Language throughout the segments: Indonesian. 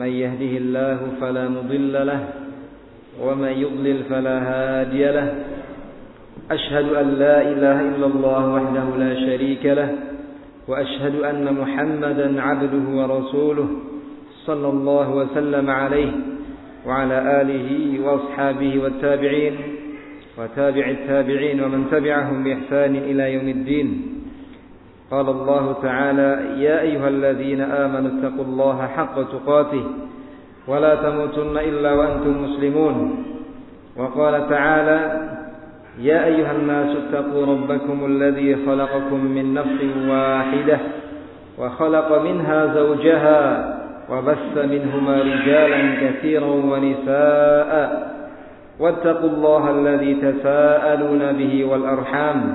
من يهده الله فلا مضل له ومن يضلل فلا هادي له. أشهد أن لا إله إلا الله وحده لا شريك له وأشهد أن محمدا عبده ورسوله صلى الله وسلم عليه وعلى آله وأصحابه والتابعين وتابع التابعين ومن تبعهم بإحسان إلى يوم الدين. قال الله تعالى يا أيها الذين آمنوا اتقوا الله حق تقاته ولا تموتن إلا وأنتم مسلمون. وقال تعالى يا أيها الناس اتقوا ربكم الذي خلقكم من نفس واحدة وخلق منها زوجها وبث منهما رجالا كثيرا ونساء. واتقوا الله الذي تساءلون به والأرحام.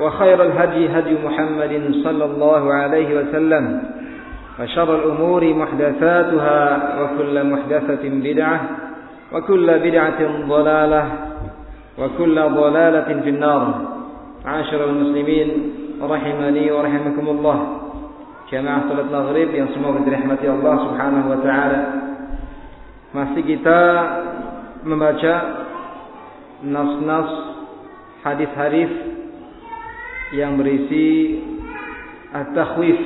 وخير الهدي هدي محمد صلى الله عليه وسلم وشر الأمور محدثاتها وكل محدثة بدعة وكل بدعة ضلالة وكل ضلالة في النار عاشر المسلمين رحمني ورحمكم الله jamaah salat maghrib yang semoga dirahmati Allah Subhanahu wa taala. Masih kita membaca nas-nas hadis-hadis yang berisi at-takhwif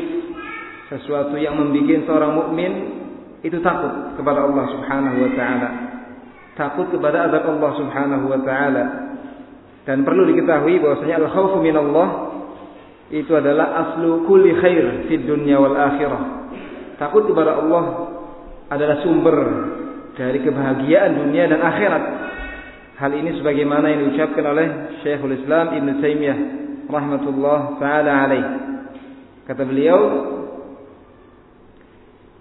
sesuatu yang membuat seorang mukmin itu takut kepada Allah Subhanahu wa taala. Takut kepada azab Allah Subhanahu wa taala. Dan perlu diketahui bahwasanya al-khaufu minallah itu adalah aslu kulli khair di dunia wal akhirah. Takut kepada Allah adalah sumber dari kebahagiaan dunia dan akhirat. Hal ini sebagaimana yang diucapkan oleh Syekhul Islam Ibn Taimiyah rahmatullah taala alaih. Kata beliau,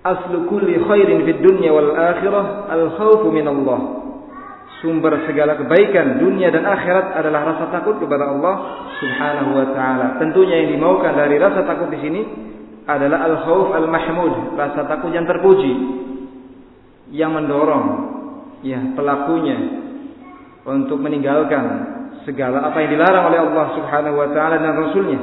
"Aslu kulli khairin fid dunya wal akhirah al-khawfu min Allah." sumber segala kebaikan dunia dan akhirat adalah rasa takut kepada Allah Subhanahu wa taala. Tentunya yang dimaukan dari rasa takut di sini adalah al-khauf al-mahmud, rasa takut yang terpuji yang mendorong ya pelakunya untuk meninggalkan segala apa yang dilarang oleh Allah Subhanahu wa taala dan rasulnya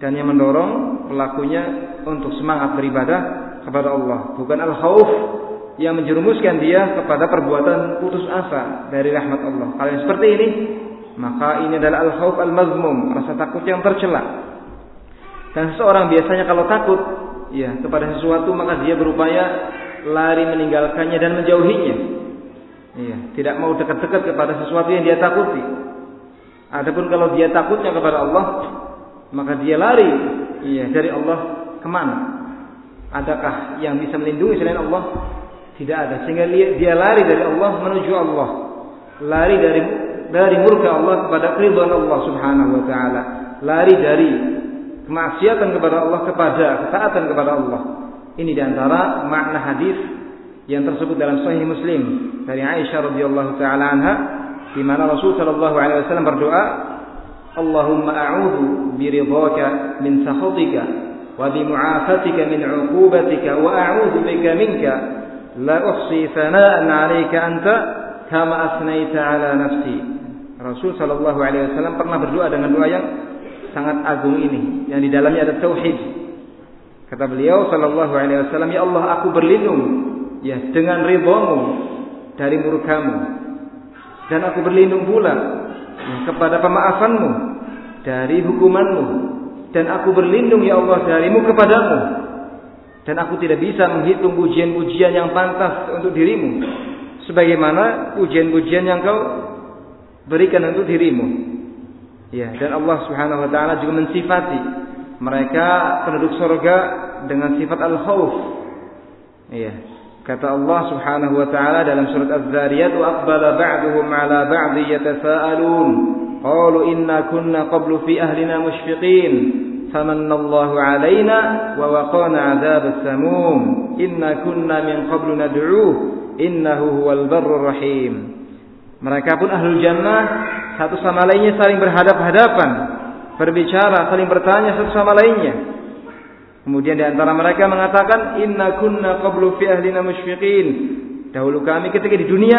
dan yang mendorong pelakunya untuk semangat beribadah kepada Allah. Bukan al-khauf yang menjerumuskan dia kepada perbuatan putus asa dari rahmat Allah. Kalau yang seperti ini, maka ini adalah al-khauf al-mazmum, rasa takut yang tercela. Dan seseorang biasanya kalau takut ya kepada sesuatu maka dia berupaya lari meninggalkannya dan menjauhinya. Iya, tidak mau dekat-dekat kepada sesuatu yang dia takuti. Adapun kalau dia takutnya kepada Allah, maka dia lari iya dari Allah ke mana? Adakah yang bisa melindungi selain Allah? Tidak ada. Sehingga dia lari dari Allah menuju Allah. Lari dari dari murka Allah kepada keridhaan Allah Subhanahu wa taala. Lari dari kemaksiatan kepada Allah kepada ketaatan kepada Allah. Ini di antara makna hadis yang tersebut dalam Sahih Muslim dari Aisyah radhiyallahu taala anha di mana Rasul sallallahu alaihi wasallam berdoa, "Allahumma a'udzu biridhaka min sakhatika wa bi mu'afatika min 'uqubatika wa a'udzu bika minka La uhsi thana'an 'alaika anta kama asnaita 'ala nafsi. Rasul sallallahu alaihi wasallam pernah berdoa dengan doa yang sangat agung ini yang di dalamnya ada tauhid. Kata beliau sallallahu alaihi wasallam, "Ya Allah, aku berlindung ya dengan ridhamu dari murkamu. Dan aku berlindung pula ya, kepada pemaafanmu dari hukumanmu. Dan aku berlindung ya Allah darimu kepadamu dan aku tidak bisa menghitung pujian-pujian yang pantas untuk dirimu. Sebagaimana pujian-pujian yang kau berikan untuk dirimu. Ya, dan Allah Subhanahu wa taala juga mensifati mereka penduduk surga dengan sifat al-khauf. Ya. Kata Allah Subhanahu wa taala dalam surat Az-Zariyat wa aqbala ba'dhum 'ala ba'd yatasaalun. Qalu inna kunna qablu fi ahlina mushfiqin. Famanallahu 'alaina wa waqana 'adzabas samum inna kunna min qablu nad'uuh innahu huwal barrur rahim. Mereka pun ahlul jannah satu sama lainnya saling berhadap-hadapan berbicara saling bertanya satu sama lainnya. Kemudian di antara mereka mengatakan, "Inna kunna qablu fi ahlina musyfiqin." Dahulu kami ketika di dunia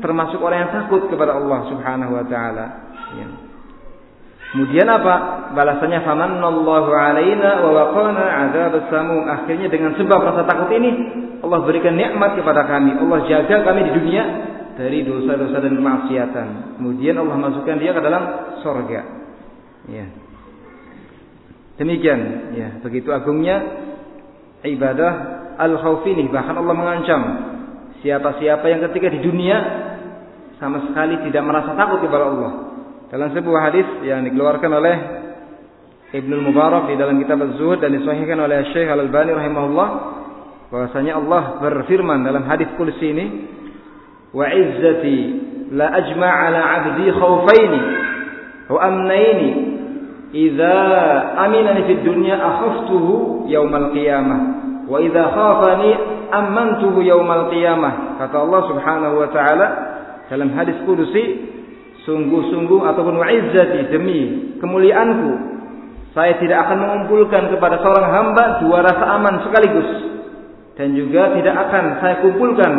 termasuk orang yang takut kepada Allah Subhanahu wa taala. Ya. Kemudian apa? Balasannya famanallahu alaina wa waqana adzab samum. Akhirnya dengan sebab rasa takut ini Allah berikan nikmat kepada kami. Allah jaga kami di dunia dari dosa-dosa dan kemaksiatan. Kemudian Allah masukkan dia ke dalam sorga. Ya. Demikian, ya, begitu agungnya ibadah al-khauf ini. Bahkan Allah mengancam siapa-siapa yang ketika di dunia sama sekali tidak merasa takut kepada Allah. Dalam sebuah hadis yang dikeluarkan oleh Ibnu Mubarak di dalam kitab Az-Zuhud dan disahihkan oleh Syekh Al-Albani rahimahullah bahwasanya Allah berfirman dalam hadis kursi ini wa izzati la ajma' ala 'abdi khawfaini wa amnaini idza aminani fid dunya akhaftuhu yaumal qiyamah. Wa idza khafani amantuhu yaumal qiyamah. Kata Allah Subhanahu wa taala dalam hadis kudusi sungguh-sungguh ataupun wa'izzati demi kemuliaanku saya tidak akan mengumpulkan kepada seorang hamba dua rasa aman sekaligus. Dan juga tidak akan saya kumpulkan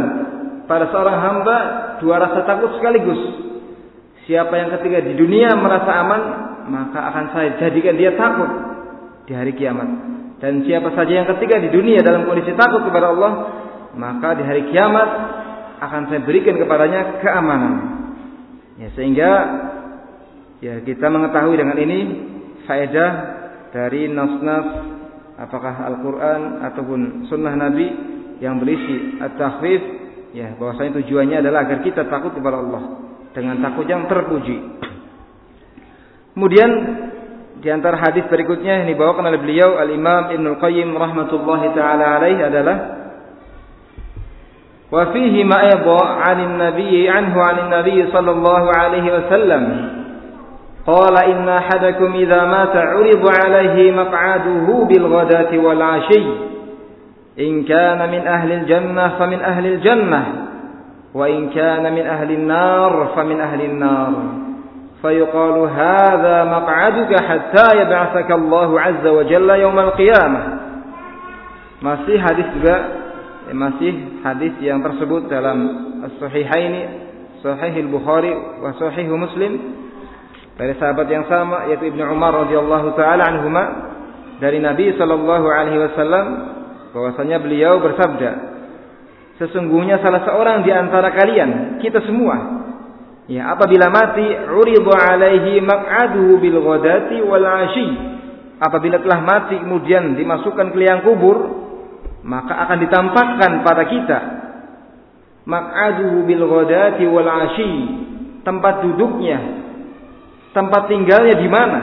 pada seorang hamba dua rasa takut sekaligus. Siapa yang ketika di dunia merasa aman maka akan saya jadikan dia takut di hari kiamat dan siapa saja yang ketika di dunia dalam kondisi takut kepada Allah maka di hari kiamat akan saya berikan kepadanya keamanan Ya, sehingga ya kita mengetahui dengan ini faedah dari nas-nas apakah Al-Qur'an ataupun sunnah Nabi yang berisi at-takhfif ya bahwasanya tujuannya adalah agar kita takut kepada Allah dengan takut yang terpuji. Kemudian di antara hadis berikutnya yang dibawakan oleh beliau Al-Imam Ibnu Qayyim rahmatullahi taala alaih adalah وفيهما أيضا عن النبي عنه عن النبي صلى الله عليه وسلم قال إن أحدكم إذا مات عرض عليه مقعده بالغداة والعشي إن كان من أهل الجنة فمن أهل الجنة وإن كان من أهل النار فمن أهل النار فيقال هذا مقعدك حتى يبعثك الله عز وجل يوم القيامة masih hadis juga masih hadis yang tersebut dalam As-Sahihaini, Sahih Al-Bukhari wa Sahih Muslim dari sahabat yang sama yaitu Ibnu Umar radhiyallahu taala anhuma dari Nabi sallallahu alaihi wasallam bahwasanya beliau bersabda Sesungguhnya salah seorang di antara kalian, kita semua, ya apabila mati, uridu alaihi maq'aduhu bil ghadati wal ashi. Apabila telah mati kemudian dimasukkan ke liang kubur, maka akan ditampakkan pada kita. Maq'aduhu bil ghadati wal ashi. Tempat duduknya tempat tinggalnya di mana?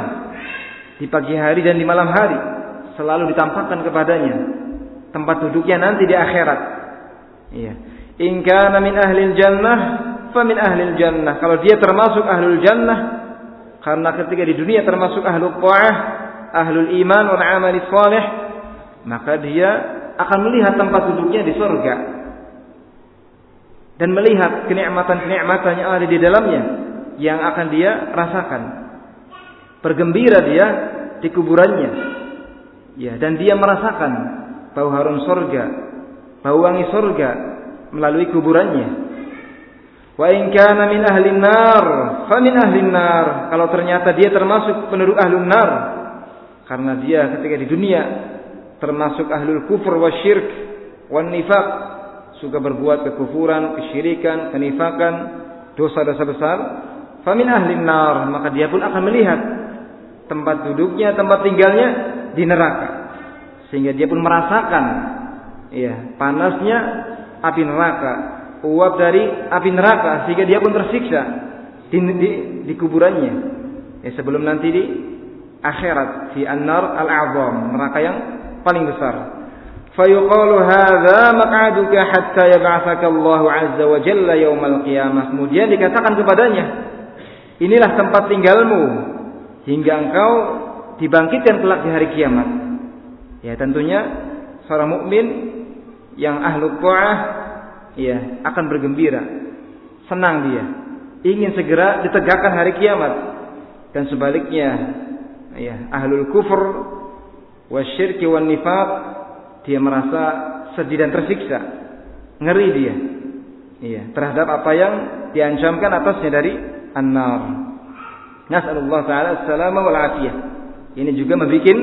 Di pagi hari dan di malam hari. Selalu ditampakkan kepadanya. Tempat duduknya nanti di akhirat. Iya. In kana min ahli jannah fa min ahli jannah kalau dia termasuk ahlul jannah karena ketika di dunia termasuk ahlul ta'ah ahlul iman wal amali salih maka dia akan melihat tempat duduknya di surga dan melihat kenikmatan-kenikmatan yang ada di dalamnya yang akan dia rasakan. Bergembira dia di kuburannya. Ya, dan dia merasakan bau harum surga, bau wangi surga melalui kuburannya. Wa in kana min ahli nar, fa min ahli nar. Kalau ternyata dia termasuk penduduk ahlun nar karena dia ketika di dunia termasuk ahlul kufur wa syirk wa nifaq suka berbuat kekufuran, kesyirikan, kenifakan, dosa-dosa besar, famin ahli nar, maka dia pun akan melihat tempat duduknya, tempat tinggalnya di neraka. Sehingga dia pun merasakan ya, panasnya api neraka, uap dari api neraka sehingga dia pun tersiksa di, di, di kuburannya. Ya, sebelum nanti di akhirat di an-nar al-azam, neraka yang paling besar. Fayuqalu hadza maq'aduka hatta yab'atsaka Allah 'azza wa jalla yaumal qiyamah. Kemudian dikatakan kepadanya, inilah tempat tinggalmu hingga engkau dibangkitkan kelak di hari kiamat. Ya tentunya seorang mukmin yang ahlu ta'ah ya akan bergembira, senang dia, ingin segera ditegakkan hari kiamat. Dan sebaliknya, ya ahlul kufur wasyirki wan nifaq dia merasa sedih dan tersiksa, ngeri dia. Iya, terhadap apa yang diancamkan atasnya dari an-nar. Taala as-salama wal afiyah. Ini juga membuat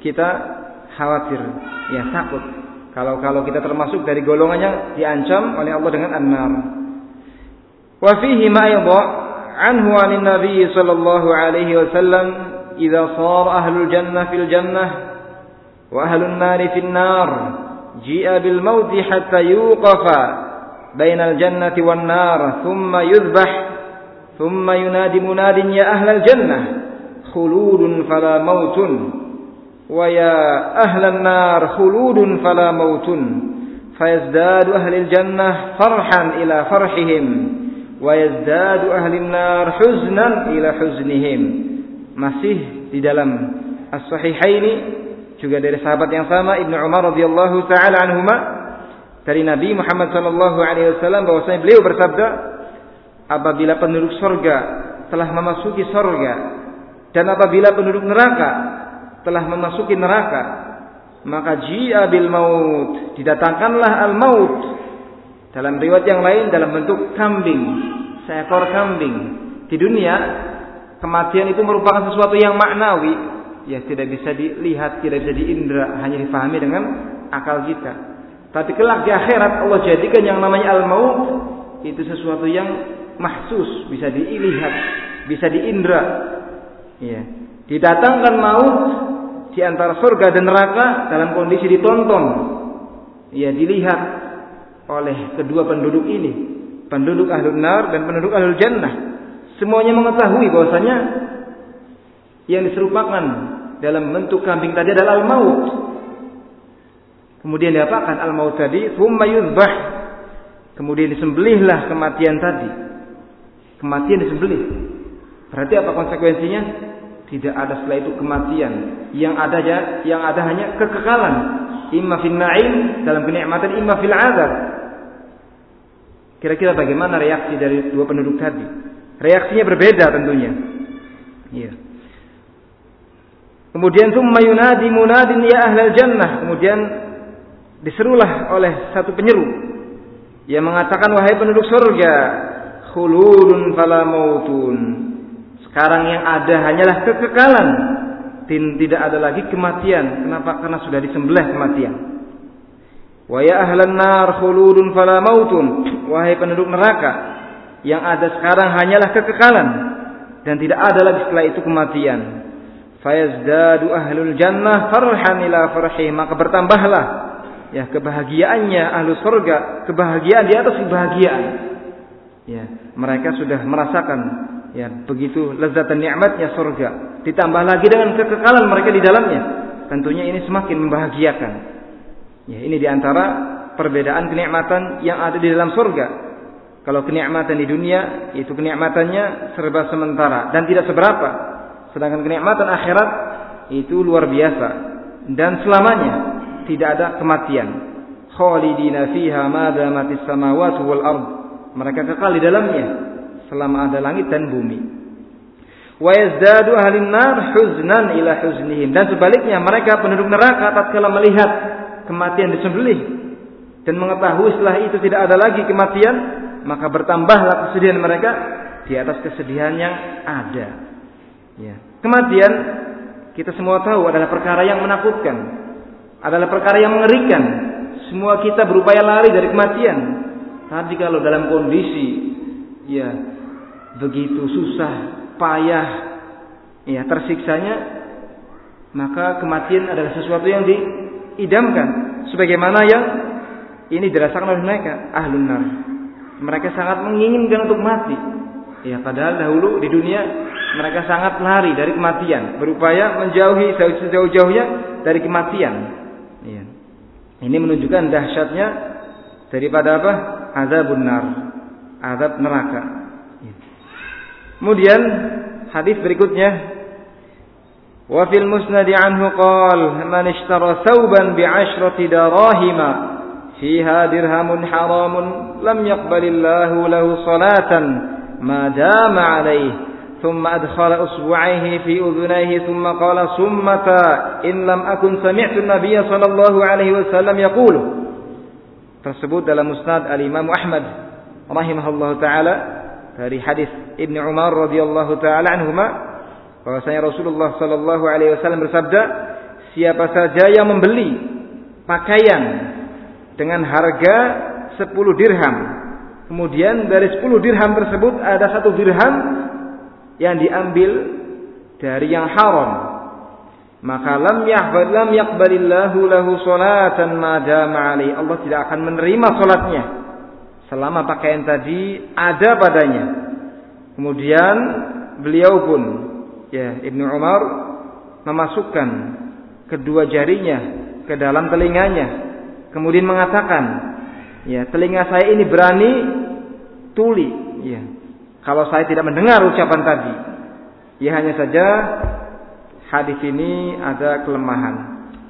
kita khawatir, ya takut. Kalau kalau kita termasuk dari golongan yang diancam oleh Allah dengan an-nar. Wa fihi ma anhu 'an Nabi sallallahu alaihi wasallam idza sara ahlul jannah fil jannah wa ahlun nar fil nar ji'a bil maut hatta yuqafa bainal jannati wan nar thumma yudhbah thumma yunadi munadin ya ahlal jannah khuludun fala mautun ويا أهل النار خلود فلا موت فيزداد أهل الجنة فرحا إلى فرحهم ويزداد أهل النار حزنا إلى حزنهم masih di dalam as-sahihaini juga dari sahabat yang sama Ibnu Umar radhiyallahu taala anhuma dari Nabi Muhammad sallallahu alaihi wasallam bahwasanya beliau bersabda apabila penduduk surga telah memasuki surga dan apabila penduduk neraka telah memasuki neraka maka ji'a bil maut didatangkanlah al maut. Dalam riwayat yang lain dalam bentuk kambing seekor kambing. Di dunia kematian itu merupakan sesuatu yang maknawi ya tidak bisa dilihat tidak bisa diindra hanya difahami dengan akal kita. Tapi kelak di akhirat Allah jadikan yang namanya al maut itu sesuatu yang mahsus bisa dilihat bisa diindra. Ya didatangkan maut di antara surga dan neraka dalam kondisi ditonton. Ya, dilihat oleh kedua penduduk ini, penduduk ahlul nar dan penduduk ahlul jannah. Semuanya mengetahui bahwasanya yang diserupakan dalam bentuk kambing tadi adalah al-maut. Kemudian diapakan al-maut tadi? Thumma yuzbah. Kemudian disembelihlah kematian tadi. Kematian disembelih. Berarti apa konsekuensinya? Tidak ada setelah itu kematian. Yang ada ya, yang ada hanya kekekalan. Imma fil na'im dalam kenikmatan, imma fil azab. Kira-kira bagaimana reaksi dari dua penduduk tadi? Reaksinya berbeda tentunya. Iya. Kemudian summa yunadi munadin ya ahlal jannah. Kemudian diserulah oleh satu penyeru yang mengatakan wahai penduduk surga, khuludun fala mautun. Sekarang yang ada hanyalah kekekalan. Tidak ada lagi kematian. Kenapa? Karena sudah disembelih kematian. Wa ya ahlan nar khuludun fala mautun. Wahai penduduk neraka, yang ada sekarang hanyalah kekekalan dan tidak ada lagi setelah itu kematian. Fayazdadu ahlul jannah farhan ila farhi, maka bertambahlah ya kebahagiaannya ahlu surga, kebahagiaan di atas kebahagiaan. Ya, mereka sudah merasakan Ya, begitu lezat dan nikmatnya surga. Ditambah lagi dengan kekekalan mereka di dalamnya. Tentunya ini semakin membahagiakan. Ya, ini di antara perbedaan kenikmatan yang ada di dalam surga. Kalau kenikmatan di dunia itu kenikmatannya serba sementara dan tidak seberapa. Sedangkan kenikmatan akhirat itu luar biasa dan selamanya tidak ada kematian. Khalidina fiha ma damatis samawati wal ard. Mereka kekal di dalamnya selama ada langit dan bumi. Wa yazdadu huznan ila huznihim dan sebaliknya mereka penduduk neraka tatkala melihat kematian disembelih dan mengetahui setelah itu tidak ada lagi kematian maka bertambahlah kesedihan mereka di atas kesedihan yang ada. Ya. Kematian kita semua tahu adalah perkara yang menakutkan, adalah perkara yang mengerikan. Semua kita berupaya lari dari kematian. Tapi kalau dalam kondisi ya begitu susah, payah, ya tersiksanya, maka kematian adalah sesuatu yang diidamkan. Sebagaimana yang ini dirasakan oleh mereka, ahlun nar. Mereka sangat menginginkan untuk mati. Ya, padahal dahulu di dunia mereka sangat lari dari kematian, berupaya menjauhi sejauh-jauhnya dari kematian. Ya. Ini menunjukkan dahsyatnya daripada apa? Azabun nar, azab neraka. Kemudian hadis berikutnya wa fil musnad anhu qal man ishtara thawban bi 'ashrati darahima درهم حرام لم يقبل الله له صلاة ما دام عليه ثم أدخل أصبعيه في أذنيه ثم قال ثمة إن لم أكن سمعت النبي صلى الله عليه wasallam يقول tersebut dalam musnad al-Imam Ahmad rahimahullah taala dari hadis Ibnu Umar radhiyallahu taala anhuma bahwasanya Rasulullah sallallahu alaihi wasallam bersabda siapa saja yang membeli pakaian dengan harga 10 dirham kemudian dari 10 dirham tersebut ada satu dirham yang diambil dari yang haram maka lam yaqbal lam yaqbalillahu lahu salatan ma dama Allah tidak akan menerima salatnya selama pakaian tadi ada padanya kemudian beliau pun ya Ibnu Umar memasukkan kedua jarinya ke dalam telinganya kemudian mengatakan ya telinga saya ini berani tuli ya kalau saya tidak mendengar ucapan tadi. Ya hanya saja hadis ini ada kelemahan.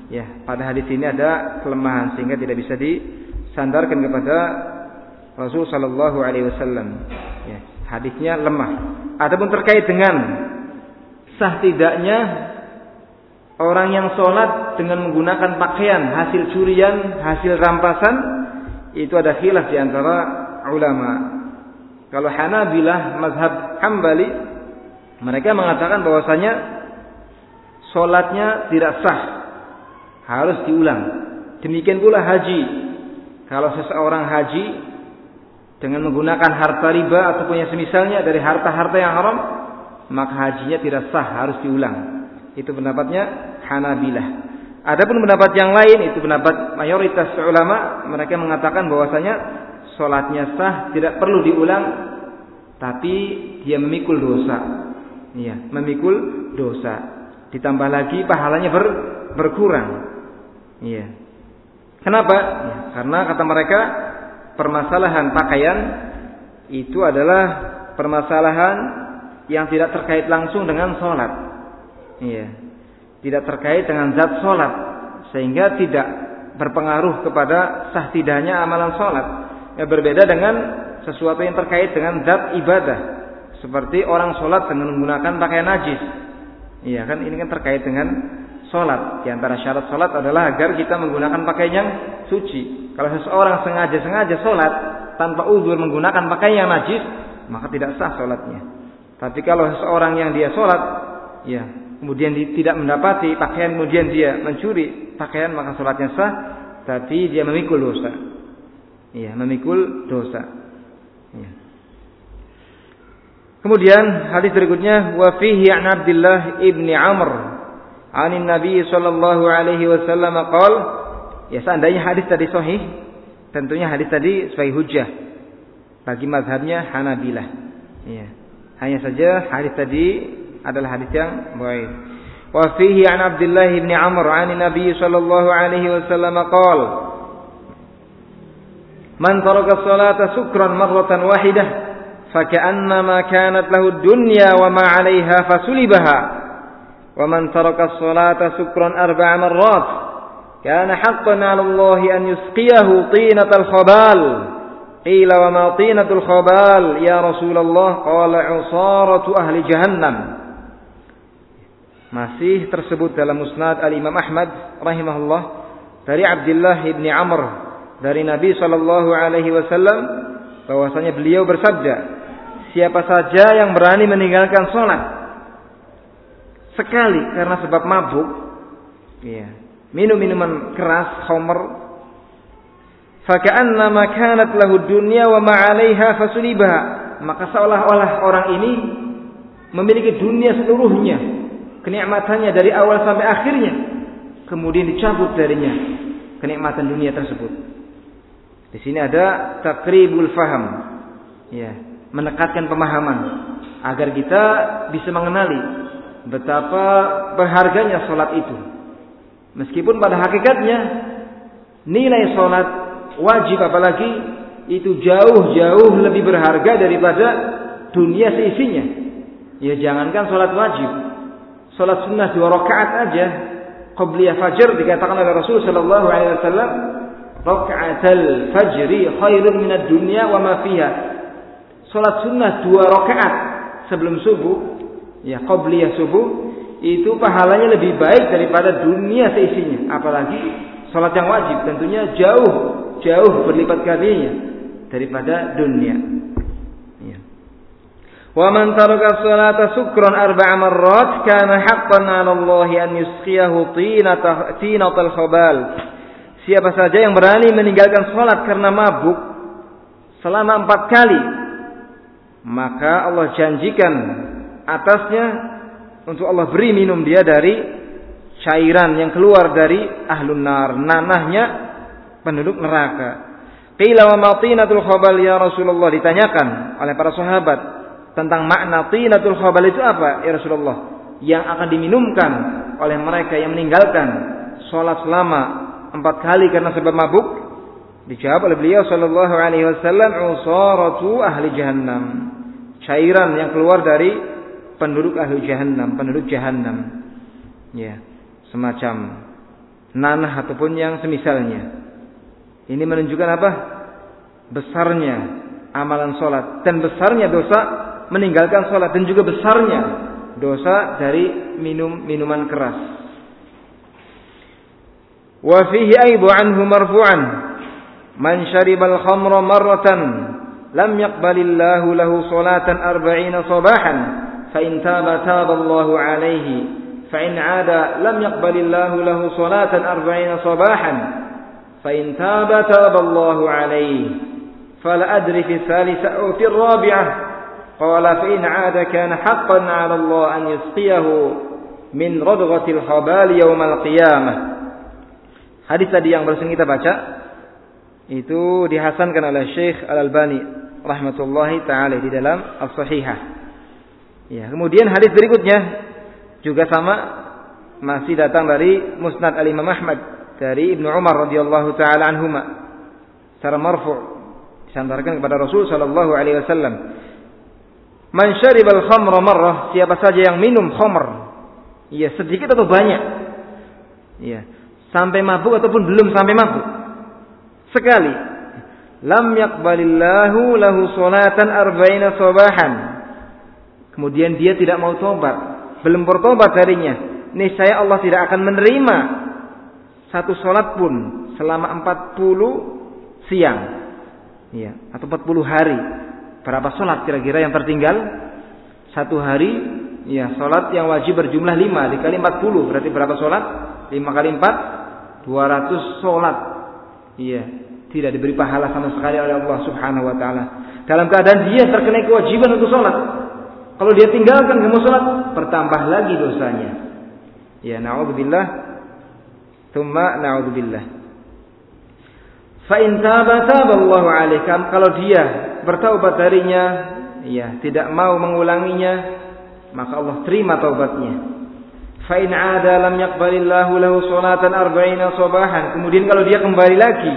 Ya, pada hadis ini ada kelemahan sehingga tidak bisa disandarkan kepada Rasul Shallallahu Alaihi Wasallam. Ya, hadisnya lemah. Adapun terkait dengan sah tidaknya orang yang sholat dengan menggunakan pakaian hasil curian, hasil rampasan, itu ada khilaf di antara ulama. Kalau Hanabilah mazhab Hambali mereka mengatakan bahwasanya solatnya tidak sah, harus diulang. Demikian pula haji. Kalau seseorang haji dengan menggunakan harta riba ataupun yang semisalnya dari harta-harta yang haram, maka hajinya tidak sah, harus diulang. Itu pendapatnya Hanabilah. Adapun pendapat yang lain itu pendapat mayoritas ulama mereka mengatakan bahwasanya sholatnya sah, tidak perlu diulang, tapi dia memikul dosa. Iya, memikul dosa. Ditambah lagi pahalanya ber, berkurang. Iya. Kenapa? Ya, karena kata mereka permasalahan pakaian itu adalah permasalahan yang tidak terkait langsung dengan sholat. Iya. Tidak terkait dengan zat sholat. Sehingga tidak berpengaruh kepada sah tidaknya amalan sholat ya, berbeda dengan sesuatu yang terkait dengan zat ibadah seperti orang sholat dengan menggunakan pakaian najis iya kan ini kan terkait dengan sholat di antara syarat sholat adalah agar kita menggunakan pakaian yang suci. Kalau seseorang sengaja-sengaja sholat tanpa uzur menggunakan pakaian yang najis maka tidak sah sholatnya tapi kalau seseorang yang dia sholat ya kemudian tidak mendapati pakaian kemudian dia mencuri pakaian maka sholatnya sah. Tapi dia memikul dosa. Ya memikul dosa. Ya. Kemudian hadis berikutnya wa fihi an Abdullah ibni Amr an Nabi sallallahu alaihi wasallam qaal ya seandainya hadis tadi sahih tentunya hadis tadi sebagai hujjah bagi mazhabnya Hanabilah. Ya. Hanya saja hadis tadi adalah hadis yang baik. Wa fihi an Abdullah ibni Amr an Nabi sallallahu alaihi wasallam qaal Man taraka salata sukran marratan wahidah faka'annama kanat lahu dunya wa ma 'alayha fasulibaha man taraka salata sukran arba'a marrat kana haqqan 'ala Allah an yusqiyahu tinatal khabal. Qila wa ma tinatul khabal? Ya Rasulullah qala 'usaratu ahli jahannam. Masih tersebut dalam musnad al-Imam Ahmad rahimahullah dari Abdullah ibn Amr dari Nabi Shallallahu Alaihi Wasallam bahwasanya beliau bersabda, siapa saja yang berani meninggalkan sholat sekali karena sebab mabuk, ya, minum minuman keras, homer, faka'anna kanat lahu dunya wa ma'alaiha fasulibah maka seolah-olah orang ini memiliki dunia seluruhnya. Kenikmatannya dari awal sampai akhirnya. Kemudian dicabut darinya kenikmatan dunia tersebut. Di sini ada takribul faham. Ya, menekatkan pemahaman. Agar kita bisa mengenali betapa berharganya sholat itu. Meskipun pada hakikatnya nilai sholat wajib apalagi itu jauh-jauh lebih berharga daripada dunia seisinya. Ya jangankan sholat wajib, sholat sunnah dua rakaat aja, qabliyah fajar dikatakan oleh Rasul Shallallahu Alaihi Wasallam raka'atal fajri khairun minad dunya wa ma fiha. Salat sunnah dua rakaat sebelum subuh, ya qabliyah subuh, itu pahalanya lebih baik daripada dunia seisinya. Apalagi salat yang wajib tentunya jauh jauh berlipat kalinya daripada dunia. Ya. Wa man taraka salata sukran arba'a marrat kana haqqan 'ala Allah an yusqiyahu tinata tinatal khabal. Siapa saja yang berani meninggalkan salat karena mabuk selama empat kali, maka Allah janjikan atasnya untuk Allah beri minum dia dari cairan yang keluar dari ahlun nar, nanahnya penduduk neraka. Qila wa ma tinatul khabal ya Rasulullah ditanyakan oleh para sahabat tentang makna tinatul khabal itu apa ya Rasulullah yang akan diminumkan oleh mereka yang meninggalkan sholat selama empat kali karena sebab mabuk? Dijawab oleh beliau sallallahu alaihi wasallam usaratu ahli jahannam. Cairan yang keluar dari penduduk ahli jahannam, penduduk jahannam. Ya, semacam nanah ataupun yang semisalnya. Ini menunjukkan apa? Besarnya amalan sholat dan besarnya dosa meninggalkan sholat dan juga besarnya dosa dari minum minuman keras. Wa fihi aibu anhu marfu'an man syaribal khamra marratan lam yaqbalillahu lahu salatan arba'ina sabahan فإن تاب تاب الله عليه. فإن عاد لم يقبل الله له صلاة أربعين صباحا. فإن تاب تاب الله عليه. فلا أدري في الثالثة أو في الرابعة. قال فإن عاد كان حقا على الله أن يسقيه من رضغة الخبال يوم القيامة. Hadis tadi yang barusan kita baca itu dihasankan oleh Syekh Al-Albani rahmatullahi taala di dalam As-Sahihah. Ya, kemudian hadis berikutnya juga sama masih datang dari Musnad Al-Imam Ahmad dari Ibnu Umar radhiyallahu taala anhuma secara marfu' disandarkan kepada Rasul sallallahu alaihi wasallam. Man syaribal khamra marrah, siapa saja yang minum khamr, ya sedikit atau banyak. Ya, sampai mabuk ataupun belum sampai mabuk. Sekali. Lam yakbalillahu lahu salatan arba'ina sabahan. Kemudian dia tidak mau tobat. Belum bertobat darinya. Niscaya Allah tidak akan menerima satu solat pun selama 40 siang. Ya, atau 40 hari. Berapa solat kira-kira yang tertinggal? Satu hari, ya, solat yang wajib berjumlah 5 dikali 40 berarti berapa solat? 5 kali 4 200 sholat. Iya, tidak diberi pahala sama sekali oleh Allah Subhanahu wa taala. Dalam keadaan dia terkena kewajiban untuk sholat. Kalau dia tinggalkan kamu sholat, bertambah lagi dosanya. Ya, naudzubillah. Tsumma naudzubillah. Fa in taba Allah alaihim. Kalau dia bertaubat darinya, ya, tidak mau mengulanginya, maka Allah terima taubatnya. Fa'in ada lam yakbalillahu lahu salatan arba'ina sabahan. Kemudian kalau dia kembali lagi,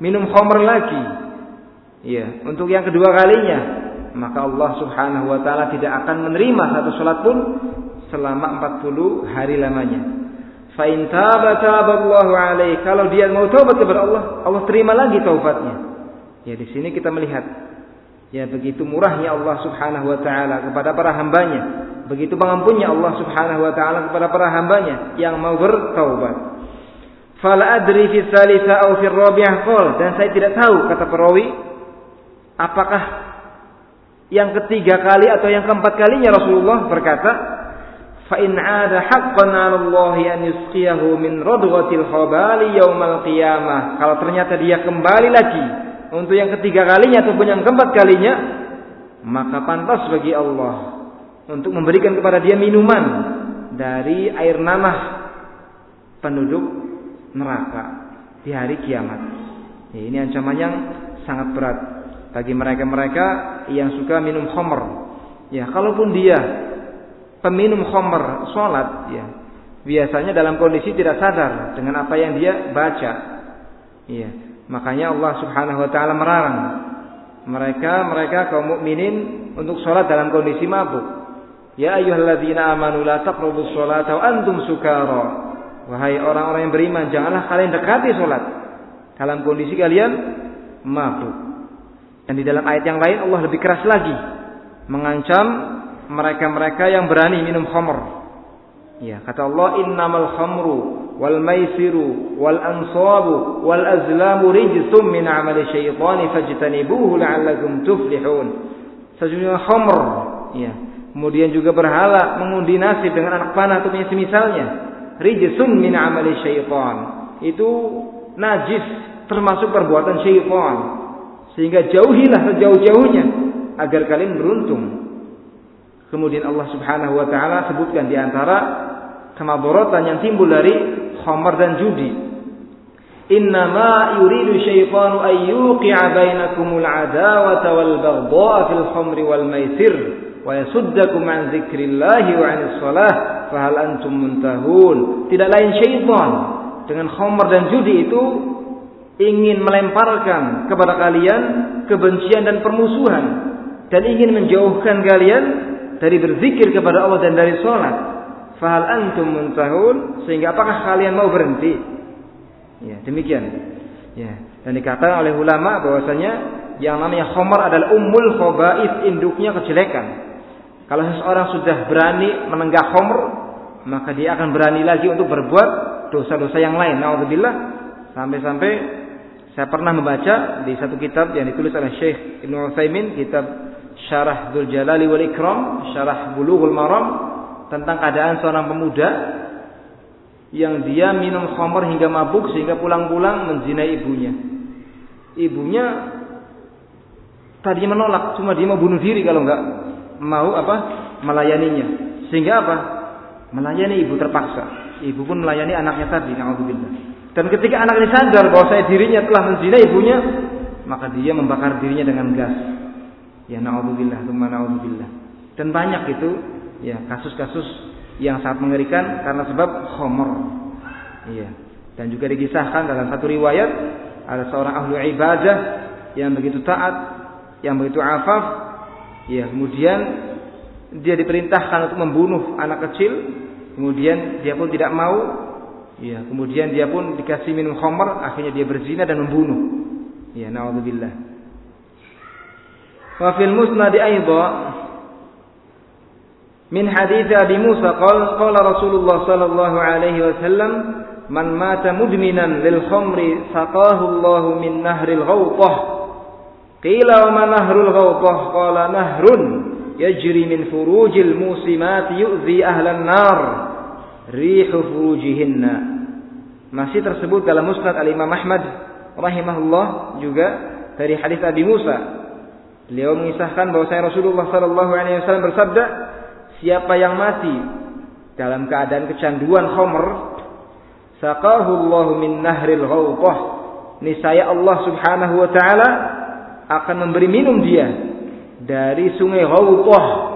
minum khamr lagi. Ya, untuk yang kedua kalinya, maka Allah Subhanahu wa taala tidak akan menerima satu salat pun selama 40 hari lamanya. Fa'in taba taballahu alaihi. Kalau dia mau taubat kepada Allah, Allah terima lagi taubatnya. Ya, di sini kita melihat ya begitu murahnya Allah Subhanahu wa taala kepada para hambanya Begitu pengampunnya Allah Subhanahu wa taala kepada para hambanya yang mau bertaubat. Fala adri fi salisa aw fi rabi'ah dan saya tidak tahu kata perawi apakah yang ketiga kali atau yang keempat kalinya Rasulullah berkata fa in 'ada haqqan 'ala Allah an yusqiyahu min radghatil khabali yaumal qiyamah kalau ternyata dia kembali lagi untuk yang ketiga kalinya ataupun yang keempat kalinya maka pantas bagi Allah untuk memberikan kepada dia minuman dari air nanah penduduk neraka di hari kiamat. Ini ancaman yang sangat berat bagi mereka-mereka yang suka minum khamr. Ya, kalaupun dia peminum khamr salat ya, biasanya dalam kondisi tidak sadar dengan apa yang dia baca. Ya, makanya Allah Subhanahu wa taala melarang mereka mereka kaum mukminin untuk sholat dalam kondisi mabuk. Ya ayyuhalladzina amanu la taqrabus sholata wa antum sukara. Wahai orang-orang yang beriman, janganlah kalian dekati salat dalam kondisi kalian mabuk. Dan di dalam ayat yang lain Allah lebih keras lagi mengancam mereka-mereka yang berani minum khamr. Ya, kata Allah innamal khamru wal maisiru wal ansabu wal azlamu rijsum min amali syaitani fajtanibuhu la'allakum tuflihun. Sesungguhnya khamr, ya. Kemudian juga berhala mengundi nasib dengan anak panah atau semisalnya. Rijsum min amali syaitan. Itu najis termasuk perbuatan syaitan. Sehingga jauhilah sejauh-jauhnya agar kalian beruntung. Kemudian Allah Subhanahu wa taala sebutkan di antara kemadaratan yang timbul dari khamar dan judi. Innama yuridu syaitanu an yuqi'a bainakumul adawata wal baghdha'a fil khamri wal maisir wa yasuddakum an dzikrillahi wa 'anis shalah fahal antum muntahun. Tidak lain syaitan dengan khamar dan judi itu ingin melemparkan kepada kalian kebencian dan permusuhan dan ingin menjauhkan kalian dari berzikir kepada Allah dan dari sholat. Fahal antum muntahun sehingga apakah kalian mau berhenti? Ya, demikian. Ya, dan dikatakan oleh ulama bahwasanya yang namanya khamar adalah ummul khaba'ith, induknya kejelekan. Kalau seseorang sudah berani menenggak khamr, maka dia akan berani lagi untuk berbuat dosa-dosa yang lain. Nauzubillah. Sampai-sampai saya pernah membaca di satu kitab yang ditulis oleh Syekh Ibnu Utsaimin, kitab Syarah Dzul Jalali wal Ikram, Syarah Bulughul Maram tentang keadaan seorang pemuda yang dia minum khamr hingga mabuk sehingga pulang-pulang menzinai ibunya. Ibunya tadinya menolak, cuma dia mau bunuh diri kalau enggak mau apa? melayaninya. Sehingga apa? Melayani ibu terpaksa. Ibu pun melayani anaknya tadi, naudzubillah. Dan ketika anak ini sadar bahwa saya dirinya telah menzina ibunya, maka dia membakar dirinya dengan gas. Ya naudzubillah, tsumma naudzubillah. Dan banyak itu ya kasus-kasus yang sangat mengerikan karena sebab khamr. Iya. Dan juga dikisahkan dalam satu riwayat ada seorang ahlu ibadah yang begitu taat, yang begitu afaf, ya kemudian dia diperintahkan untuk membunuh anak kecil, kemudian dia pun tidak mau, Ya, kemudian dia pun dikasih minum khamr, akhirnya dia berzina dan membunuh. Ya, naudzubillah. Wa fil musnad aidha min hadits Abi Musa qala qala Rasulullah sallallahu alaihi wasallam man mata mudminan lil khamri saqahu Allah min nahril ghawtah qila wa ma nahrul ghawtah qala nahrun yajri min furujil musimat yu'zi ahlan nar rihu furujihinna. Masih tersebut dalam Musnad Al-Imam Ahmad rahimahullah juga dari hadis Abi Musa. Beliau mengisahkan bahwa saya Rasulullah sallallahu alaihi wasallam bersabda, siapa yang mati dalam keadaan kecanduan khamr, saqahu Allah min nahril ghawtah. Niscaya Allah Subhanahu wa taala akan memberi minum dia dari sungai Ghawtah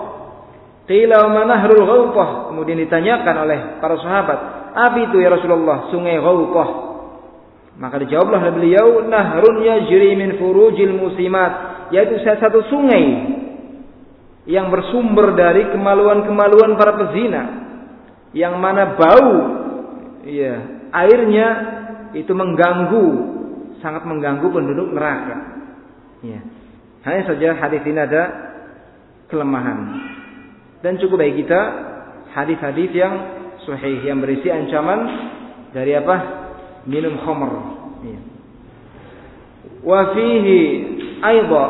Qila wa nahrul ghawqah. Kemudian ditanyakan oleh para sahabat, apa itu ya Rasulullah? Sungai Ghawqah. Maka dijawablah oleh beliau, nahrun yajri min furujil musimat, yaitu satu sungai yang bersumber dari kemaluan-kemaluan para pezina yang mana bau ya, airnya itu mengganggu sangat mengganggu penduduk neraka. Ya. Hanya saja hadis ini ada kelemahan. Dan cukup bagi kita hadis-hadis yang sahih yang berisi ancaman dari apa? Minum khamr. Ya. Wa fihi aidha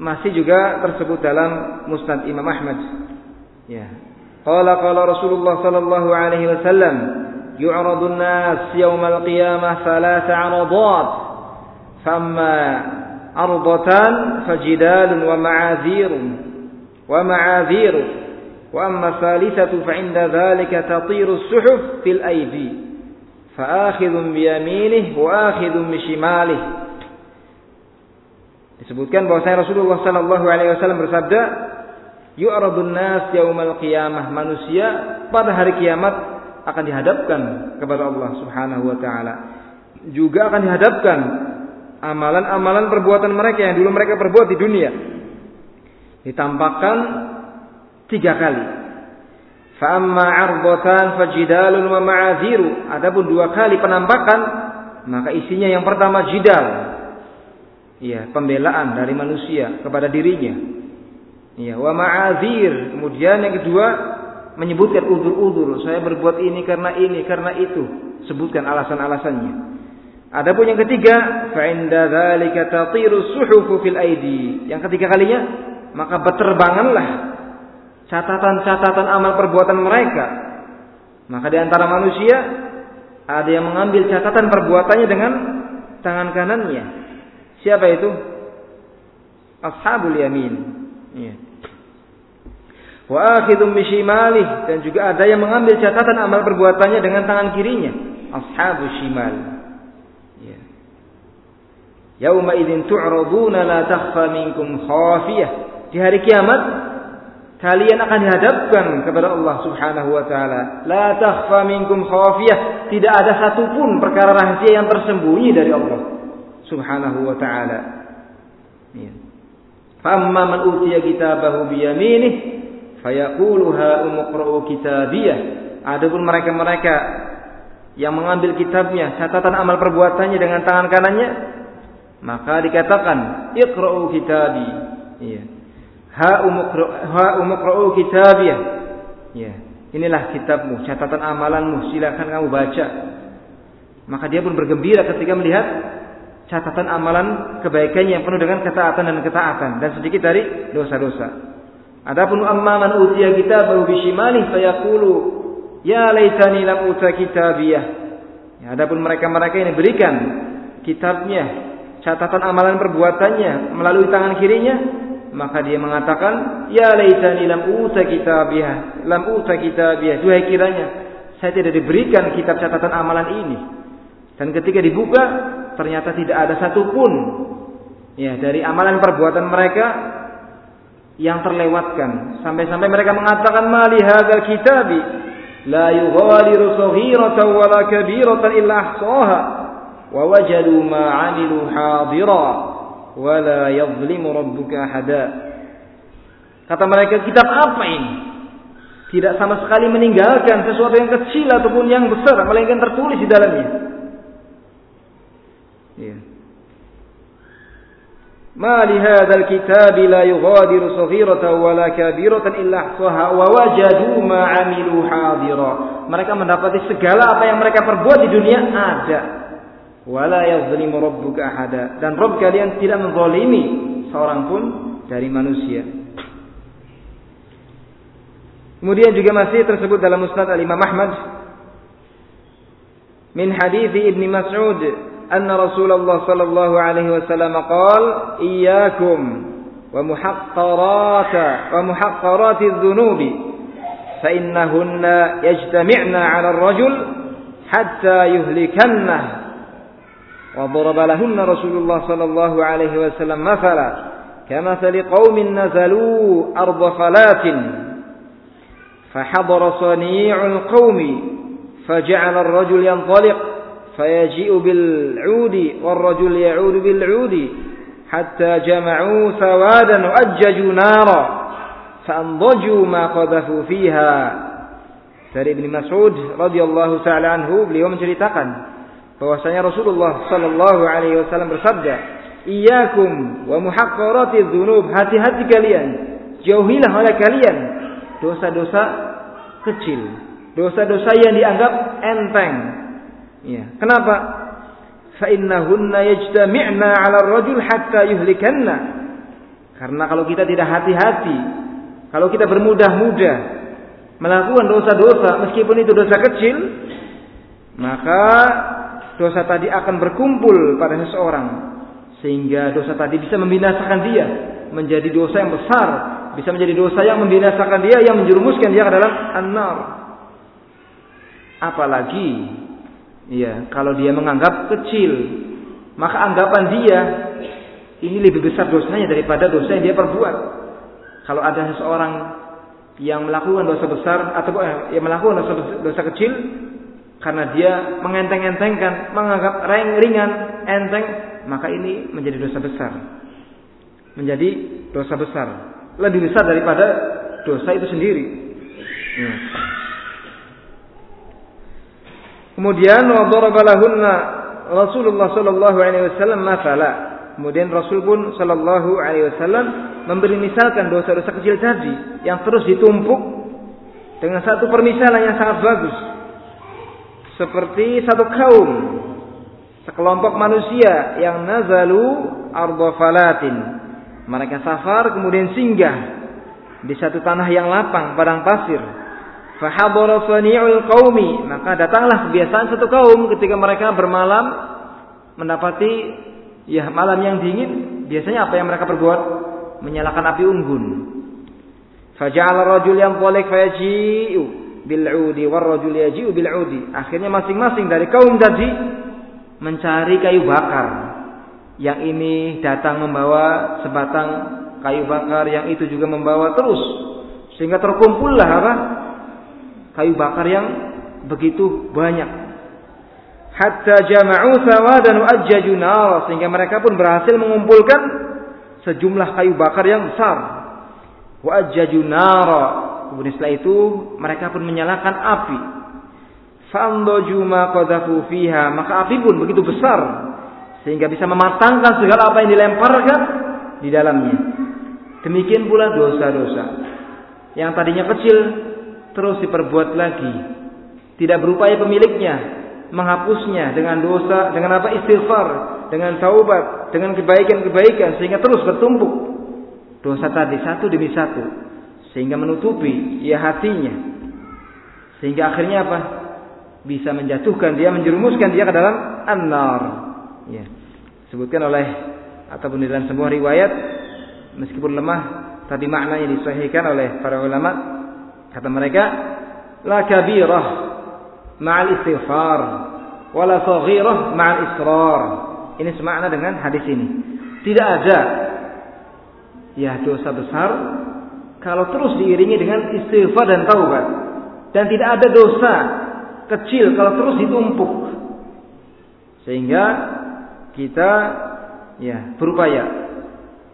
masih juga tersebut dalam Musnad Imam Ahmad. Ya. Qala qala Rasulullah sallallahu alaihi wasallam yu'radu an-nas yawm al-qiyamah thalatha 'aradat. Famma fajidalun wa ومعاذير وأما wa فعند ذلك تطير السحف في الأيدي فآخذ بيمينه وآخذ بشماله akhidhum bi yaminih disebutkan bahwasanya Rasulullah sallallahu alaihi wasallam bersabda yu'radun nas yaumal qiyamah. Manusia pada hari kiamat akan dihadapkan kepada Allah Subhanahu wa taala. Juga akan dihadapkan amalan-amalan perbuatan mereka yang dulu mereka perbuat di dunia ditampakkan tiga kali. Fa'amma arbatan fajidalun wa ma'aziru. Adapun dua kali penampakan maka isinya yang pertama jidal. Ya, pembelaan dari manusia kepada dirinya. Ya, wa ma'azir. Kemudian yang kedua menyebutkan udur-udur. Saya berbuat ini karena ini, karena itu. Sebutkan alasan-alasannya. Adapun yang ketiga, fa inda dzalika tatiru suhufu fil aidi. Yang ketiga kalinya, maka berterbanganlah catatan-catatan amal perbuatan mereka. Maka di antara manusia ada yang mengambil catatan perbuatannya dengan tangan kanannya. Siapa itu? Ashabul yamin. Ya. Wa bishimalih dan juga ada yang mengambil catatan amal perbuatannya dengan tangan kirinya. Ashabul shimal. Ya. Yauma idzin tu'raduna la takhfa minkum khafiyah. Di hari kiamat kalian akan dihadapkan kepada Allah Subhanahu wa taala. La takhfa minkum khafiyah. Tidak ada satupun perkara rahasia yang tersembunyi dari Allah Subhanahu wa taala. Ya. Famma man utiya kitabahu biyaminih fayaqulu ha umqra'u kitabiyah adapun mereka-mereka yang mengambil kitabnya catatan amal perbuatannya dengan tangan kanannya maka dikatakan iqra'u kitabi iya ha umqra'u kitabiyah. Ya inilah kitabmu catatan amalanmu silakan kamu baca. Maka dia pun bergembira ketika melihat catatan amalan kebaikannya yang penuh dengan ketaatan dan ketaatan dan sedikit dari dosa-dosa. Adapun amma man utiya kitabahu bishimalihi fayaqulu ya laitani lam uta kitabiyah. Ya, adapun mereka-mereka ini berikan kitabnya, catatan amalan perbuatannya melalui tangan kirinya, maka dia mengatakan ya laitani lam uta kitabiyah, lam uta kitabiyah. Duhai kiranya saya tidak diberikan kitab catatan amalan ini. Dan ketika dibuka ternyata tidak ada satupun ya dari amalan perbuatan mereka yang terlewatkan sampai-sampai mereka mengatakan mali hadzal kitabi la yughadiru saghiratan wala kabiratan illa ahsaha wa wajadu ma 'amilu hadira wala yadhlimu rabbuka ahada. Kata mereka, kitab apa ini? Tidak sama sekali meninggalkan sesuatu yang kecil ataupun yang besar, melainkan tertulis di dalamnya. Ya. Ma li hadzal kitab la yughadiru saghiratan wala kabiratan illa ahsaha wa wajadu ma 'amilu hadira. Mereka mendapati segala apa yang mereka perbuat di dunia ada wala yazlimu rabbuka ahada dan Rabb kalian tidak menzalimi seorang pun dari manusia kemudian juga masih tersebut dalam musnad al-Imam Ahmad min hadis Ibnu Mas'ud أن رسول الله صلى الله عليه وسلم قال إياكم ومحقرات ومحقرات الذنوب فإنهن يجتمعن على الرجل حتى يهلكنه وضرب لهن رسول الله صلى الله عليه وسلم مثلا كمثل قوم نزلوا أرض فلات فحضر صنيع القوم فجعل الرجل ينطلق فيجيء بالعود والرجل يعود بالعود حتى جمعوا سوادا وأججوا نارا فأنضجوا ما قذفوا فيها. dari Ibn Mas'ud radhiyallahu taala anhu beliau menceritakan bahwasanya Rasulullah sallallahu alaihi wasallam bersabda Iyyakum wa muhaqqaratiz dzunub hati-hati kalian jauhilah oleh kalian dosa-dosa kecil dosa-dosa yang dianggap enteng Ya. Kenapa? Fa innahunna yajtami'na 'ala ar-rajul hatta yuhlikanna. Karena kalau kita tidak hati-hati, kalau kita bermudah-mudah melakukan dosa-dosa meskipun itu dosa kecil, maka dosa tadi akan berkumpul pada seseorang sehingga dosa tadi bisa membinasakan dia menjadi dosa yang besar, bisa menjadi dosa yang membinasakan dia yang menjerumuskan dia ke dalam an-nar. Apalagi Iya, kalau dia menganggap kecil, maka anggapan dia ini lebih besar dosanya daripada dosa yang dia perbuat. Kalau ada seseorang yang melakukan dosa besar atau eh, yang melakukan dosa, dosa kecil karena dia mengenteng-entengkan, menganggap ringan, enteng, maka ini menjadi dosa besar. Menjadi dosa besar. Lebih besar daripada dosa itu sendiri. Ya. Kemudian wa darabalahunna Rasulullah sallallahu alaihi wasallam masalah. Kemudian Rasul pun sallallahu alaihi wasallam memberi misalkan dosa-dosa kecil tadi yang terus ditumpuk dengan satu permisalan yang sangat bagus. Seperti satu kaum, sekelompok manusia yang nazalu arda falatin. Mereka safar kemudian singgah di satu tanah yang lapang, padang pasir. Fahadara sani'ul qaumi, maka datanglah kebiasaan satu kaum ketika mereka bermalam mendapati ya malam yang dingin, biasanya apa yang mereka perbuat? Menyalakan api unggun. Faja'ala rajul yang boleh fayaji'u bil'udi war rajul yaji'u bil'udi. Akhirnya masing-masing dari kaum tadi mencari kayu bakar. Yang ini datang membawa sebatang kayu bakar, yang itu juga membawa terus. Sehingga terkumpullah apa? kayu bakar yang begitu banyak. Hatta jama'u sawadan ajjaju sehingga mereka pun berhasil mengumpulkan sejumlah kayu bakar yang besar. Wa ajjaju. Kemudian setelah itu mereka pun menyalakan api. Fa'andaju ma qadhafu fiha, maka api pun begitu besar sehingga bisa mematangkan segala apa yang dilemparkan di dalamnya. Demikian pula dosa-dosa yang tadinya kecil terus diperbuat lagi. Tidak berupaya pemiliknya menghapusnya dengan dosa, dengan apa istighfar, dengan taubat, dengan kebaikan-kebaikan sehingga terus bertumpuk dosa tadi satu demi satu sehingga menutupi ya hatinya. Sehingga akhirnya apa? Bisa menjatuhkan dia, menjerumuskan dia ke dalam an-nar. Ya. Sebutkan oleh ataupun dalam sebuah riwayat meskipun lemah tapi maknanya disahihkan oleh para ulama Kata mereka, la kabirah ma'al istighfar, wala saghirah ma'al israr. Ini semakna dengan hadis ini. Tidak ada ya dosa besar kalau terus diiringi dengan istighfar dan taubat. Dan tidak ada dosa kecil kalau terus ditumpuk. Sehingga kita ya berupaya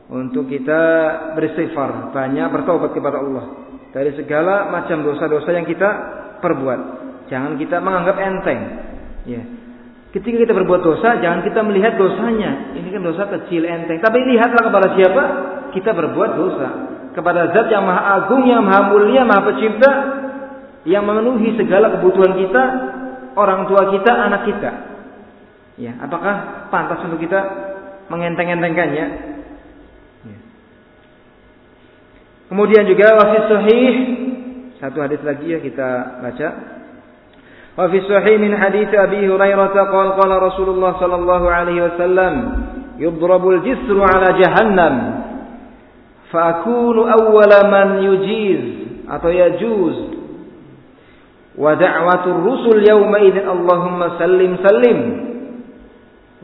untuk kita beristighfar, banyak bertobat kepada Allah dari segala macam dosa-dosa yang kita perbuat. Jangan kita menganggap enteng. Ya. Ketika kita berbuat dosa, jangan kita melihat dosanya. Ini kan dosa kecil enteng. Tapi lihatlah kepada siapa kita berbuat dosa. Kepada zat yang maha agung, yang maha mulia, maha pencipta. Yang memenuhi segala kebutuhan kita, orang tua kita, anak kita. Ya, apakah pantas untuk kita mengenteng-entengkannya? Kemudian juga wafis sahih satu hadis lagi ya kita baca. Wafis sahih min hadis Abi Hurairah qala qala Rasulullah sallallahu alaihi wasallam yudrabu al-jisru ala jahannam man yujiz atau yajuz wa da'watu ar-rusul yawma idzin Allahumma sallim sallim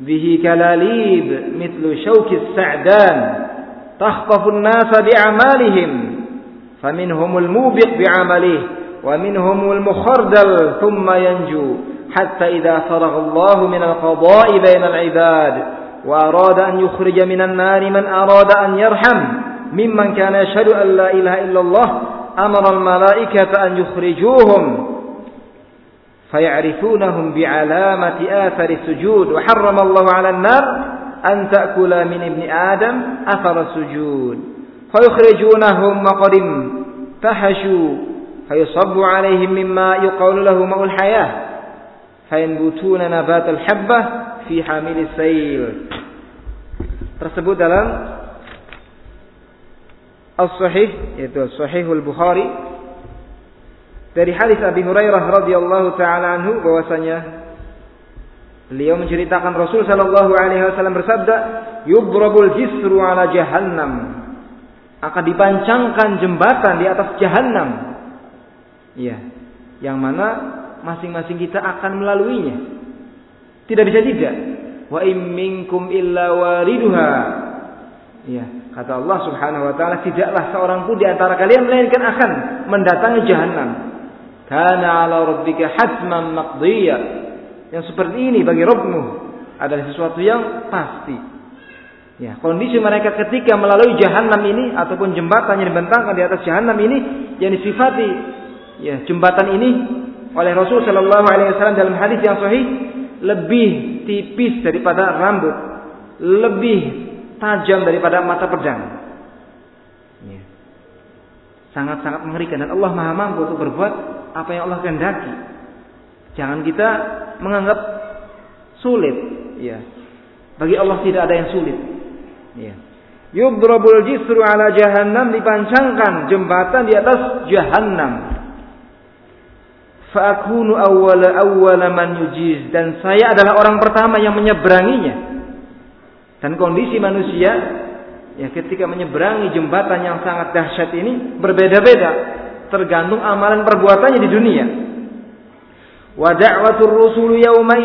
bihi kalalib mithlu shawki as-sa'dan تخطف الناس بأعمالهم فمنهم الموبق بعمله ومنهم المخردل ثم ينجو حتى إذا فرغ الله من القضاء بين العباد وأراد أن يخرج من النار من أراد أن يرحم. ممن كان يشهد أن لا إله إلا الله أمر الملائكة أن يخرجوهم فيعرفونهم بعلامة آثر السجود. وحرم الله على النار أن تأكل من ابن آدم أثر السجود. فيخرجونهم وقد فحشوا فيصب عليهم مما يقال له ماء الحياة. فينبتون نبات الحبة في حامل السيل. Tersebut dalam As-Sahih yaitu Sahihul Bukhari dari hadis Abi Hurairah radhiyallahu taala anhu bahwasanya Beliau menceritakan Rasul Shallallahu Alaihi Wasallam bersabda, "Yubrabul jisru ala jahannam." Akan dipancangkan jembatan di atas jahannam. Ya, yang mana masing-masing kita akan melaluinya. Tidak bisa tidak. Wa imminkum illa wariduha. Ya, kata Allah Subhanahu wa taala, tidaklah seorang pun di antara kalian melainkan akan mendatangi jahannam. Kana ala rabbika hatman maqdiyya yang seperti ini bagi Rabbmu adalah sesuatu yang pasti. Ya, kondisi mereka ketika melalui jahanam ini ataupun jembatan yang dibentangkan di atas jahanam ini yang disifati ya jembatan ini oleh Rasul Shallallahu Alaihi Wasallam dalam hadis yang sahih lebih tipis daripada rambut, lebih tajam daripada mata pedang. Ya. Sangat-sangat mengerikan dan Allah Maha mampu untuk berbuat apa yang Allah kehendaki. Jangan kita menganggap sulit, ya. Bagi Allah tidak ada yang sulit. Ya. Yudrabul jisru ala jahannam dipancangkan jembatan di atas jahannam. Fa'akunu awwala awwala man yujiz dan saya adalah orang pertama yang menyeberanginya. Dan kondisi manusia ya ketika menyeberangi jembatan yang sangat dahsyat ini berbeda-beda tergantung amalan perbuatannya di dunia. Wa da'watur rusul yauma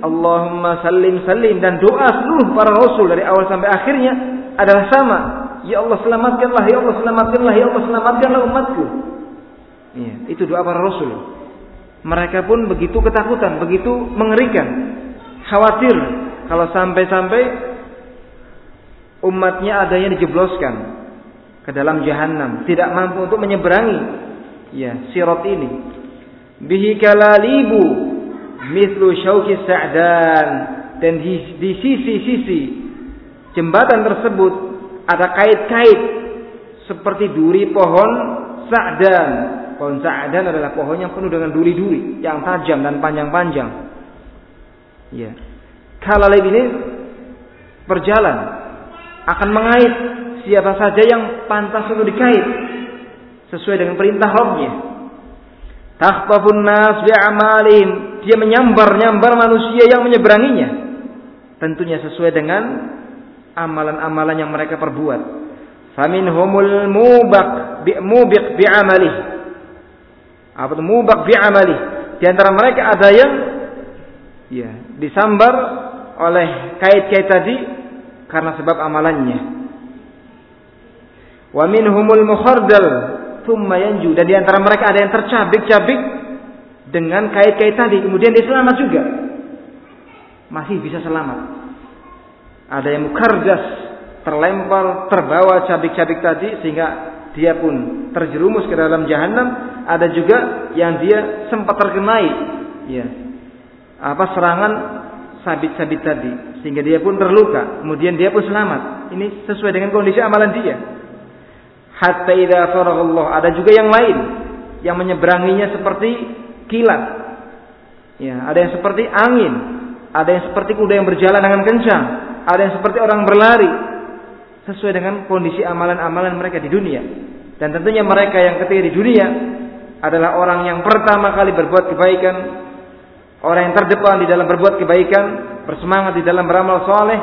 Allahumma sallim sallim dan doa seluruh para rasul dari awal sampai akhirnya adalah sama. Ya Allah selamatkanlah, ya Allah selamatkanlah, ya Allah selamatkanlah umatku. Ya, itu doa para rasul. Mereka pun begitu ketakutan, begitu mengerikan, khawatir kalau sampai-sampai umatnya ada yang dijebloskan ke dalam jahanam, tidak mampu untuk menyeberangi ya sirat ini. Bihi kalalibu mithlu syauki sa'dan dan di, di sisi-sisi jembatan tersebut ada kait-kait seperti duri pohon sa'dan. Pohon sa'dan adalah pohon yang penuh dengan duri-duri yang tajam dan panjang-panjang. Ya. Kalalib ini berjalan akan mengait siapa saja yang pantas untuk dikait sesuai dengan perintah Rabbnya. Takhfafun nas bi'amalihim. Dia menyambar-nyambar manusia yang menyeberanginya. Tentunya sesuai dengan amalan-amalan yang mereka perbuat. Faminhumul mubaq bi mubiq bi amalih. Apa itu mubaq bi amalih? Di antara mereka ada yang ya, disambar oleh kait-kait tadi karena sebab amalannya. Wa minhumul mukhardal thumma yanju dan di antara mereka ada yang tercabik-cabik dengan kait-kait tadi kemudian dia selamat juga. Masih bisa selamat. Ada yang mukardas, terlempar, terbawa cabik-cabik tadi sehingga dia pun terjerumus ke dalam jahanam. Ada juga yang dia sempat terkenai, ya, apa serangan sabit-sabit tadi sehingga dia pun terluka. Kemudian dia pun selamat. Ini sesuai dengan kondisi amalan dia. Hatta idza Allah. Ada juga yang lain yang menyeberanginya seperti kilat. Ya, ada yang seperti angin, ada yang seperti kuda yang berjalan dengan kencang, ada yang seperti orang berlari sesuai dengan kondisi amalan-amalan mereka di dunia. Dan tentunya mereka yang ketika di dunia adalah orang yang pertama kali berbuat kebaikan, orang yang terdepan di dalam berbuat kebaikan, bersemangat di dalam beramal soleh,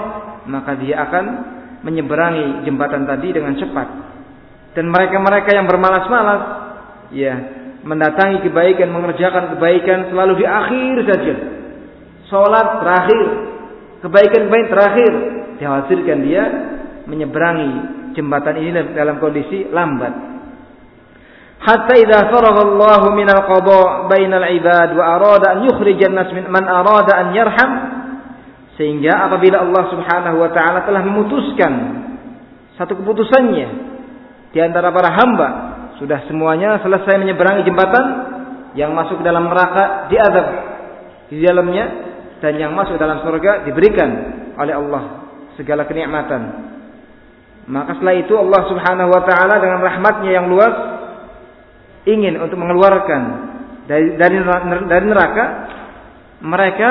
maka dia akan menyeberangi jembatan tadi dengan cepat. Dan mereka-mereka yang bermalas-malas, ya, mendatangi kebaikan, mengerjakan kebaikan selalu di akhir saja. Sholat terakhir, kebaikan-kebaikan terakhir dikhawatirkan dia menyeberangi jembatan ini dalam kondisi lambat. Hatta idza faragha Allah min al-qada bainal ibad wa arada an yukhrij an-nas min man arada an yarham sehingga apabila Allah Subhanahu wa taala telah memutuskan satu keputusannya di antara para hamba sudah semuanya selesai menyeberangi jembatan yang masuk dalam neraka diazab di dalamnya dan yang masuk dalam surga diberikan oleh Allah segala kenikmatan. Maka setelah itu Allah Subhanahu wa taala dengan rahmatnya yang luas ingin untuk mengeluarkan dari dari dari neraka mereka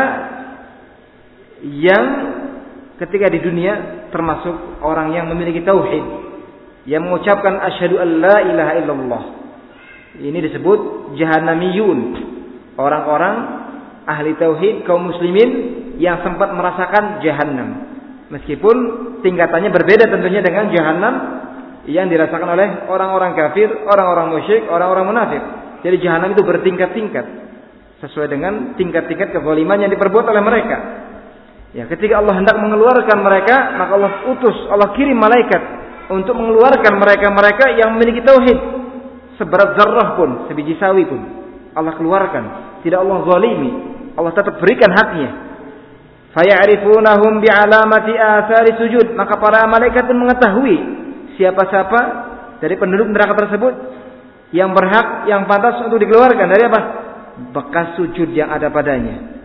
yang ketika di dunia termasuk orang yang memiliki tauhid yang mengucapkan asyhadu an la ilaha illallah. Ini disebut jahannamiyun. Orang-orang ahli tauhid kaum muslimin yang sempat merasakan jahanam. Meskipun tingkatannya berbeda tentunya dengan jahanam yang dirasakan oleh orang-orang kafir, orang-orang musyrik, orang-orang munafik. Jadi jahanam itu bertingkat-tingkat sesuai dengan tingkat-tingkat kezaliman yang diperbuat oleh mereka. Ya, ketika Allah hendak mengeluarkan mereka, maka Allah utus, Allah kirim malaikat untuk mengeluarkan mereka-mereka yang memiliki tauhid seberat zarrah pun, sebiji sawi pun. Allah keluarkan, tidak Allah zalimi, Allah tetap berikan haknya. Fayarifunahum bi'alamati athari sujud. Maka para malaikat pun mengetahui siapa-siapa dari penduduk neraka tersebut yang berhak, yang pantas untuk dikeluarkan dari apa? Bekas sujud yang ada padanya.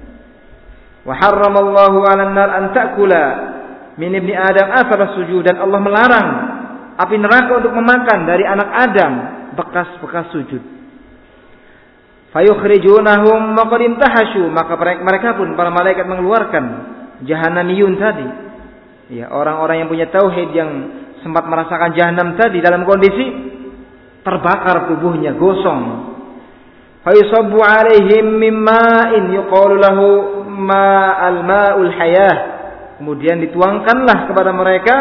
Wa harramallahu 'alan nar an ta'kula min ibni Adam athar sujud dan Allah melarang api neraka untuk memakan dari anak Adam bekas-bekas sujud. Fayukhrijunahum maqad intahashu maka mereka pun para malaikat mengeluarkan jahanamiyun tadi. Ya, orang-orang yang punya tauhid yang sempat merasakan jahanam tadi dalam kondisi terbakar tubuhnya, gosong. Fayusabbu alaihim mimma'in yuqalu lahu ma'al ma'ul hayah. Kemudian dituangkanlah kepada mereka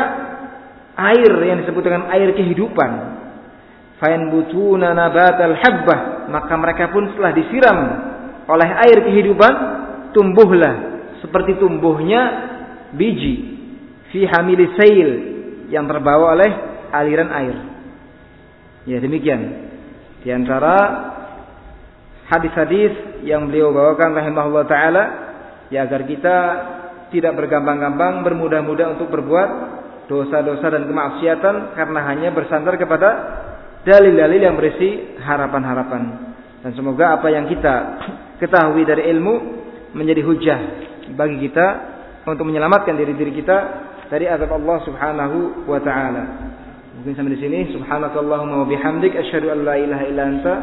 air yang disebut dengan air kehidupan. Fayanbutuna nabatal habbah, maka mereka pun setelah disiram oleh air kehidupan, tumbuhlah seperti tumbuhnya biji fi hamili sail yang terbawa oleh aliran air. Ya demikian. Di antara hadis-hadis yang beliau bawakan rahimahullah taala ya agar kita tidak bergampang-gampang bermudah-mudah untuk berbuat dosa-dosa dan kemaksiatan karena hanya bersandar kepada dalil-dalil yang berisi harapan-harapan. Dan semoga apa yang kita ketahui dari ilmu menjadi hujah bagi kita untuk menyelamatkan diri-diri kita dari azab Allah Subhanahu wa taala. Mungkin sampai di sini subhanakallahumma wa bihamdik asyhadu an la ilaha illa anta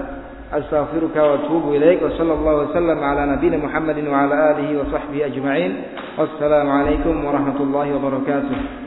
astaghfiruka wa atubu ilaik wa sallallahu wasallam ala nabiyyina Muhammadin wa ala alihi wa sahbihi ajma'in. Wassalamu alaikum warahmatullahi wabarakatuh.